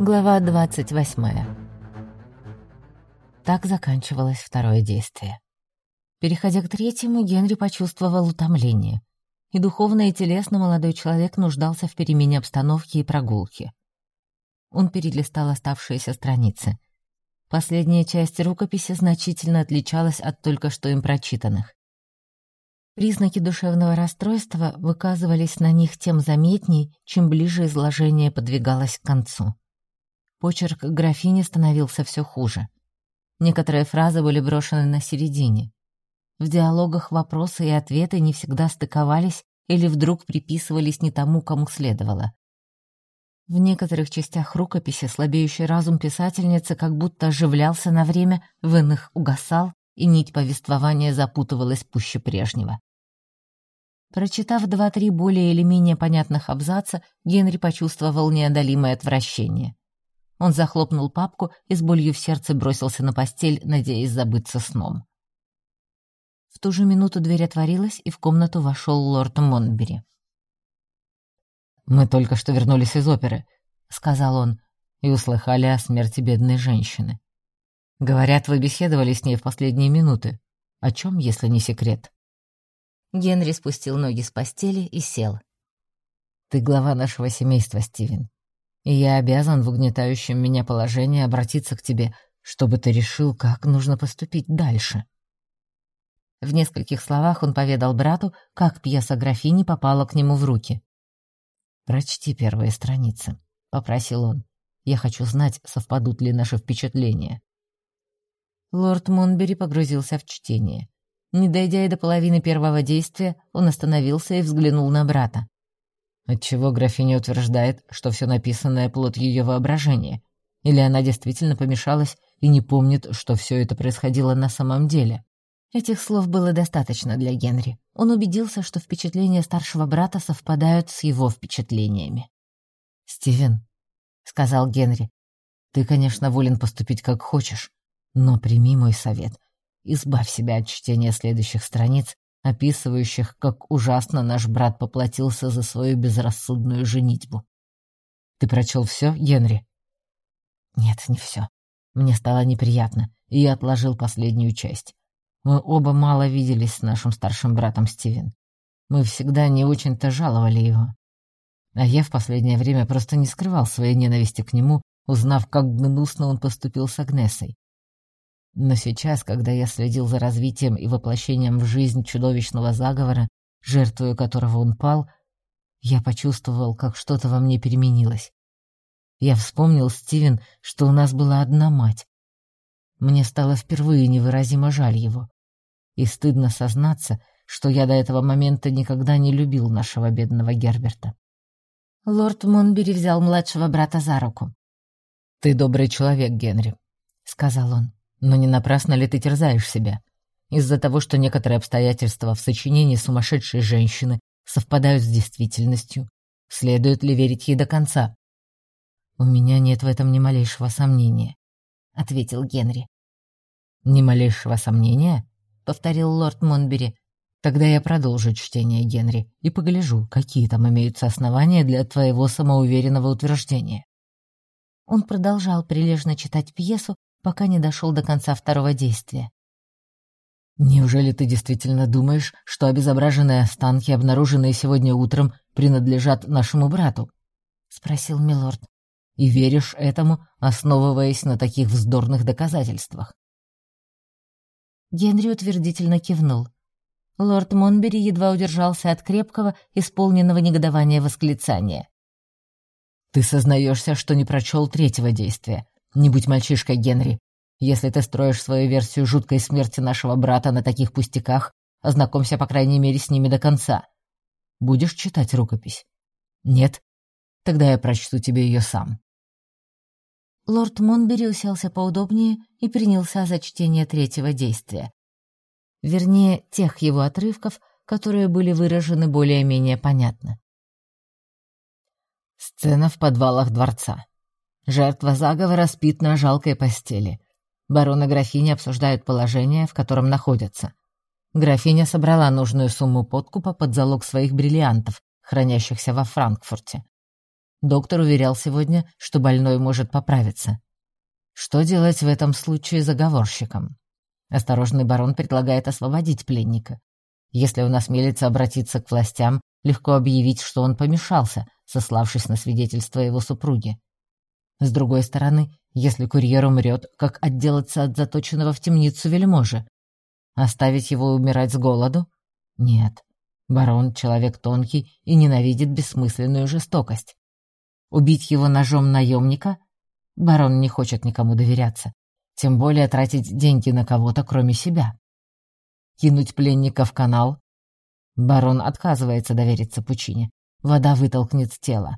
Глава 28. Так заканчивалось второе действие. Переходя к третьему, Генри почувствовал утомление. И духовно, и телесно молодой человек нуждался в перемене обстановки и прогулки. Он перелистал оставшиеся страницы. Последняя часть рукописи значительно отличалась от только что им прочитанных. Признаки душевного расстройства выказывались на них тем заметней, чем ближе изложение подвигалось к концу. Почерк графини становился все хуже. Некоторые фразы были брошены на середине. В диалогах вопросы и ответы не всегда стыковались или вдруг приписывались не тому, кому следовало. В некоторых частях рукописи слабеющий разум писательницы как будто оживлялся на время, в иных угасал, и нить повествования запутывалась пуще прежнего. Прочитав два-три более или менее понятных абзаца, Генри почувствовал неодолимое отвращение. Он захлопнул папку и с болью в сердце бросился на постель, надеясь забыться сном. В ту же минуту дверь отворилась, и в комнату вошел лорд Монбери. «Мы только что вернулись из оперы», — сказал он, — «и услыхали о смерти бедной женщины. Говорят, вы беседовали с ней в последние минуты. О чем, если не секрет?» Генри спустил ноги с постели и сел. «Ты глава нашего семейства, Стивен и я обязан в угнетающем меня положении обратиться к тебе, чтобы ты решил, как нужно поступить дальше». В нескольких словах он поведал брату, как пьеса графини попала к нему в руки. «Прочти первые страницы», — попросил он. «Я хочу знать, совпадут ли наши впечатления». Лорд Монбери погрузился в чтение. Не дойдя и до половины первого действия, он остановился и взглянул на брата. Отчего графиня утверждает, что все написанное — плод ее воображения? Или она действительно помешалась и не помнит, что все это происходило на самом деле? Этих слов было достаточно для Генри. Он убедился, что впечатления старшего брата совпадают с его впечатлениями. «Стивен», — сказал Генри, — «ты, конечно, волен поступить как хочешь, но прими мой совет. Избавь себя от чтения следующих страниц описывающих, как ужасно наш брат поплатился за свою безрассудную женитьбу. Ты прочел все, Генри? Нет, не все. Мне стало неприятно, и я отложил последнюю часть. Мы оба мало виделись с нашим старшим братом Стивен. Мы всегда не очень-то жаловали его. А я в последнее время просто не скрывал своей ненависти к нему, узнав, как гнусно он поступил с Агнесой. Но сейчас, когда я следил за развитием и воплощением в жизнь чудовищного заговора, жертвою которого он пал, я почувствовал, как что-то во мне переменилось. Я вспомнил, Стивен, что у нас была одна мать. Мне стало впервые невыразимо жаль его. И стыдно сознаться, что я до этого момента никогда не любил нашего бедного Герберта. Лорд Монбери взял младшего брата за руку. «Ты добрый человек, Генри», — сказал он. Но не напрасно ли ты терзаешь себя? Из-за того, что некоторые обстоятельства в сочинении сумасшедшей женщины совпадают с действительностью, следует ли верить ей до конца? «У меня нет в этом ни малейшего сомнения», — ответил Генри. «Ни малейшего сомнения?» — повторил лорд Монбери. «Тогда я продолжу чтение, Генри, и погляжу, какие там имеются основания для твоего самоуверенного утверждения». Он продолжал прилежно читать пьесу, пока не дошел до конца второго действия. «Неужели ты действительно думаешь, что обезображенные останки, обнаруженные сегодня утром, принадлежат нашему брату?» — спросил милорд. «И веришь этому, основываясь на таких вздорных доказательствах?» Генри утвердительно кивнул. Лорд Монбери едва удержался от крепкого, исполненного негодования восклицания. «Ты сознаешься, что не прочел третьего действия, не будь мальчишкой, Генри. Если ты строишь свою версию жуткой смерти нашего брата на таких пустяках, ознакомься, по крайней мере, с ними до конца. Будешь читать рукопись? Нет? Тогда я прочту тебе ее сам. Лорд Монбери уселся поудобнее и принялся за чтение третьего действия. Вернее, тех его отрывков, которые были выражены более-менее понятно. Сцена в подвалах дворца. Жертва заговора спит на жалкой постели. Барон и графиня обсуждают положение, в котором находятся. Графиня собрала нужную сумму подкупа под залог своих бриллиантов, хранящихся во Франкфурте. Доктор уверял сегодня, что больной может поправиться. Что делать в этом случае заговорщикам? Осторожный барон предлагает освободить пленника. Если он осмелится обратиться к властям, легко объявить, что он помешался, сославшись на свидетельство его супруги. С другой стороны, если курьер умрет, как отделаться от заточенного в темницу вельможи? Оставить его умирать с голоду? Нет. Барон — человек тонкий и ненавидит бессмысленную жестокость. Убить его ножом наемника? Барон не хочет никому доверяться. Тем более тратить деньги на кого-то, кроме себя. Кинуть пленника в канал? Барон отказывается довериться пучине. Вода вытолкнет тело.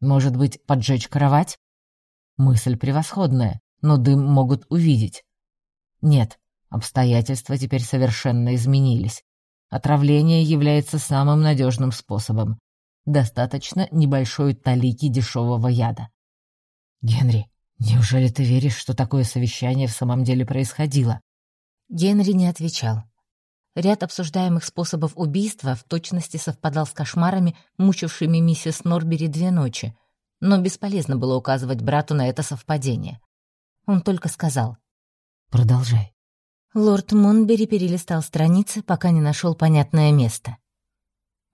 Может быть, поджечь кровать? Мысль превосходная, но дым могут увидеть. Нет, обстоятельства теперь совершенно изменились. Отравление является самым надежным способом. Достаточно небольшой талики дешевого яда. Генри, неужели ты веришь, что такое совещание в самом деле происходило? Генри не отвечал. Ряд обсуждаемых способов убийства в точности совпадал с кошмарами, мучившими миссис Норбери две ночи, но бесполезно было указывать брату на это совпадение. Он только сказал «Продолжай». Лорд Монбери перелистал страницы, пока не нашел понятное место.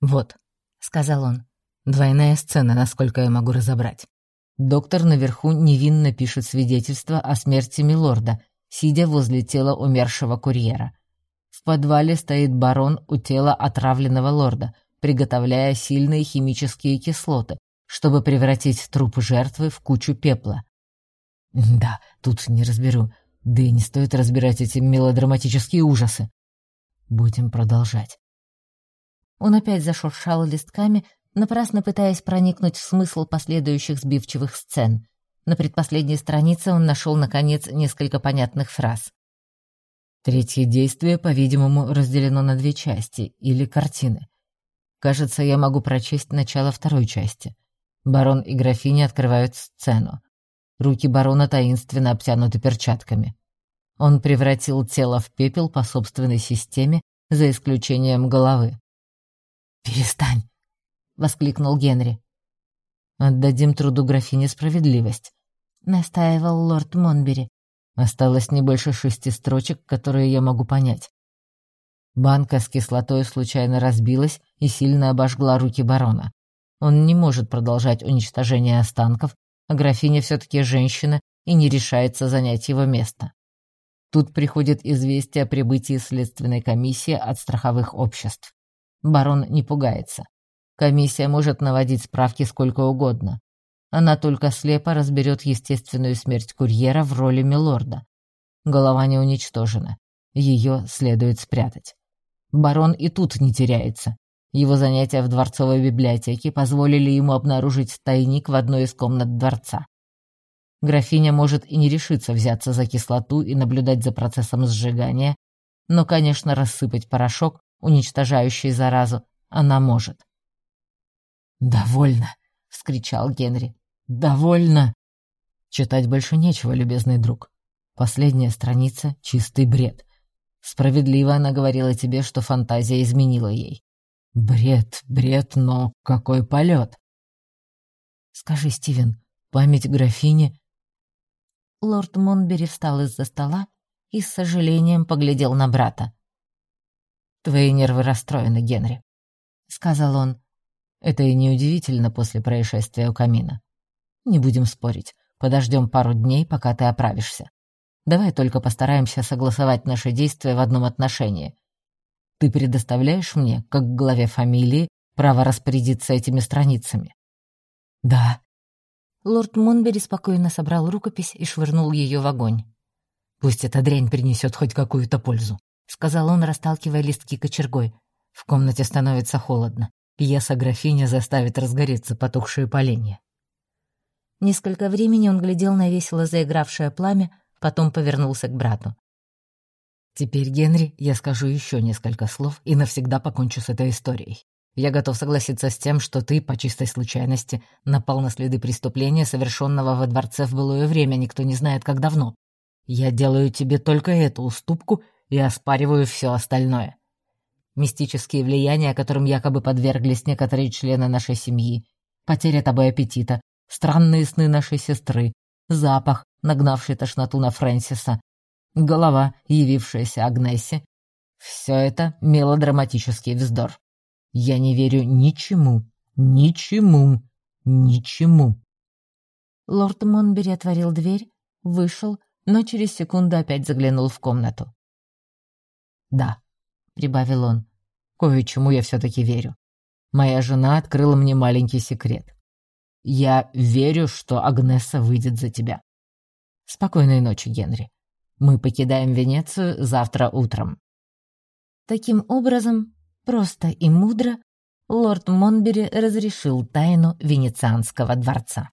«Вот», — сказал он, — «двойная сцена, насколько я могу разобрать. Доктор наверху невинно пишет свидетельство о смерти Милорда, сидя возле тела умершего курьера. В подвале стоит барон у тела отравленного лорда, приготовляя сильные химические кислоты, чтобы превратить труп жертвы в кучу пепла. Да, тут не разберу. Да и не стоит разбирать эти мелодраматические ужасы. Будем продолжать. Он опять зашуршал листками, напрасно пытаясь проникнуть в смысл последующих сбивчивых сцен. На предпоследней странице он нашел, наконец, несколько понятных фраз. Третье действие, по-видимому, разделено на две части или картины. Кажется, я могу прочесть начало второй части. Барон и графиня открывают сцену. Руки барона таинственно обтянуты перчатками. Он превратил тело в пепел по собственной системе, за исключением головы. «Перестань!» — воскликнул Генри. «Отдадим труду графине справедливость», — настаивал лорд Монбери. Осталось не больше шести строчек, которые я могу понять. Банка с кислотой случайно разбилась и сильно обожгла руки барона. Он не может продолжать уничтожение останков, а графиня все-таки женщина и не решается занять его место. Тут приходит известие о прибытии следственной комиссии от страховых обществ. Барон не пугается. Комиссия может наводить справки сколько угодно. Она только слепо разберет естественную смерть курьера в роли милорда. Голова не уничтожена. Ее следует спрятать. Барон и тут не теряется. Его занятия в дворцовой библиотеке позволили ему обнаружить тайник в одной из комнат дворца. Графиня может и не решиться взяться за кислоту и наблюдать за процессом сжигания, но, конечно, рассыпать порошок, уничтожающий заразу, она может. «Довольно!» — вскричал Генри. «Довольно!» Читать больше нечего, любезный друг. Последняя страница — чистый бред. Справедливо она говорила тебе, что фантазия изменила ей. Бред, бред, но какой полет! Скажи, Стивен, память графини... Лорд Монбери встал из-за стола и с сожалением поглядел на брата. «Твои нервы расстроены, Генри», — сказал он. «Это и неудивительно после происшествия у камина. Не будем спорить, подождем пару дней, пока ты оправишься. Давай только постараемся согласовать наши действия в одном отношении. Ты предоставляешь мне, как главе фамилии, право распорядиться этими страницами?» «Да». Лорд Монбери спокойно собрал рукопись и швырнул ее в огонь. «Пусть эта дрянь принесет хоть какую-то пользу», — сказал он, расталкивая листки кочергой. «В комнате становится холодно. Пьеса графиня заставит разгореться потухшие поленья». Несколько времени он глядел на весело заигравшее пламя, потом повернулся к брату. Теперь, Генри, я скажу еще несколько слов и навсегда покончу с этой историей. Я готов согласиться с тем, что ты, по чистой случайности, напал на следы преступления, совершенного во дворце в былое время, никто не знает, как давно. Я делаю тебе только эту уступку и оспариваю все остальное. Мистические влияния, которым якобы подверглись некоторые члены нашей семьи, потеря тобой аппетита, странные сны нашей сестры, запах, нагнавший тошноту на Фрэнсиса, голова, явившаяся Агнессе. Все это мелодраматический вздор. Я не верю ничему, ничему, ничему. Лорд Монбери отворил дверь, вышел, но через секунду опять заглянул в комнату. «Да», — прибавил он, — «кое-чему я все-таки верю. Моя жена открыла мне маленький секрет. Я верю, что Агнеса выйдет за тебя. Спокойной ночи, Генри. Мы покидаем Венецию завтра утром». Таким образом, просто и мудро, лорд Монбери разрешил тайну Венецианского дворца.